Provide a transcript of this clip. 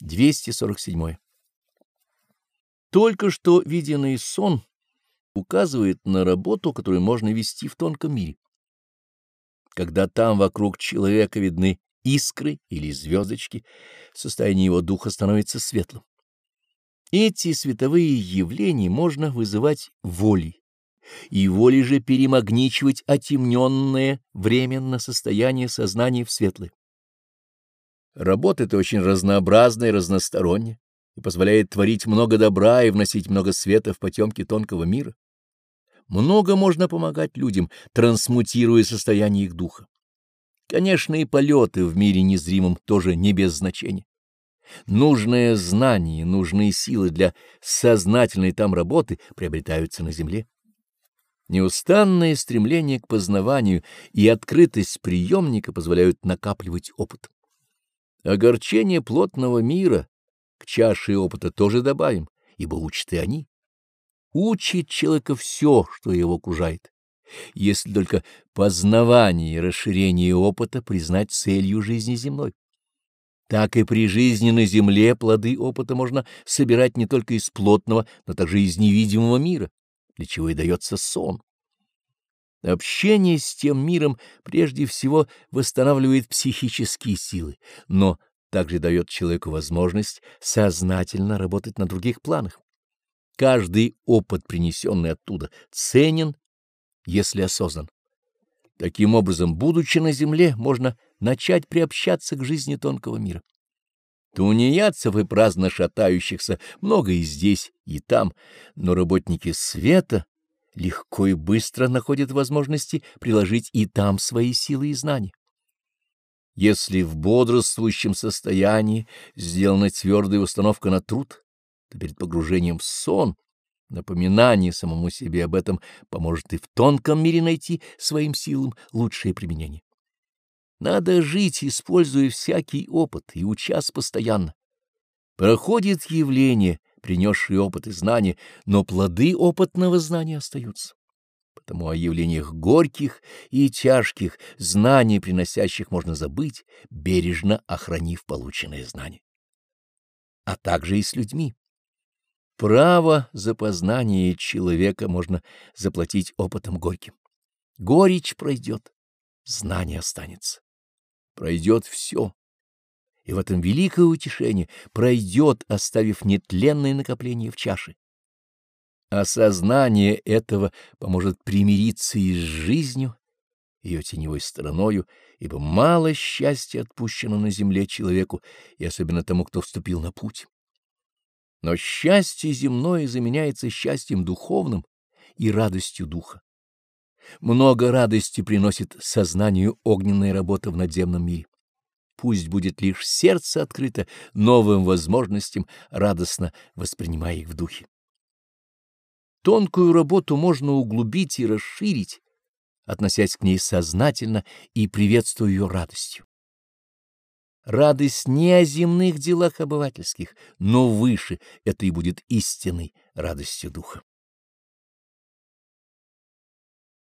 247. Только что виденный сон указывает на работу, которую можно вести в тонком мире. Когда там вокруг человека видны искры или звездочки, состояние его духа становится светлым. Эти световые явления можно вызывать волей, и волей же перемагничивать отемненное временно состояние сознания в светлое. Работа эта очень разнообразная и разносторонняя и позволяет творить много добра и вносить много света в потемки тонкого мира. Много можно помогать людям, трансмутируя состояние их духа. Конечно, и полеты в мире незримом тоже не без значения. Нужное знание, нужные силы для сознательной там работы приобретаются на земле. Неустанное стремление к познаванию и открытость приемника позволяют накапливать опыт. Огорчение плотного мира к чаше опыта тоже добавим, ибо учат и они. Учит человека все, что его окружает, если только познавание и расширение опыта признать целью жизни земной. Так и при жизни на земле плоды опыта можно собирать не только из плотного, но также из невидимого мира, для чего и дается сон. Общение с тем миром прежде всего восстанавливает психические силы, но также дает человеку возможность сознательно работать на других планах. Каждый опыт, принесенный оттуда, ценен, если осознан. Таким образом, будучи на земле, можно начать приобщаться к жизни тонкого мира. Тунеядцев и праздно шатающихся много и здесь, и там, но работники света легко и быстро находят возможности приложить и там свои силы и знания. Если в бодрствующем состоянии сделана твердая установка на труд, то перед погружением в сон напоминание самому себе об этом поможет и в тонком мире найти своим силам лучшее применение. Надо жить, используя всякий опыт и учась постоянно. Проходит явление, принесшие опыт и знания, но плоды опытного знания остаются. Потому о явлениях горьких и тяжких, знаний приносящих, можно забыть, бережно охранив полученные знания. А также и с людьми. Право за познание человека можно заплатить опытом горьким. Горечь пройдет, знание останется. Пройдет все, и в этом великое утешение пройдет, оставив нетленное накопление в чаше. Осознание этого поможет примириться и с жизнью, ее теневой стороною, ибо мало счастья отпущено на земле человеку, и особенно тому, кто вступил на путь. Но счастье земное заменяется счастьем духовным и радостью духа. Много радости приносит сознанию огненная работа в надземном мире пусть будет лишь сердце открыто новым возможностям, радостно воспринимая их в духе. Тонкую работу можно углубить и расширить, относясь к ней сознательно и приветствуя ее радостью. Радость не о земных делах обывательских, но выше это и будет истинной радостью духа.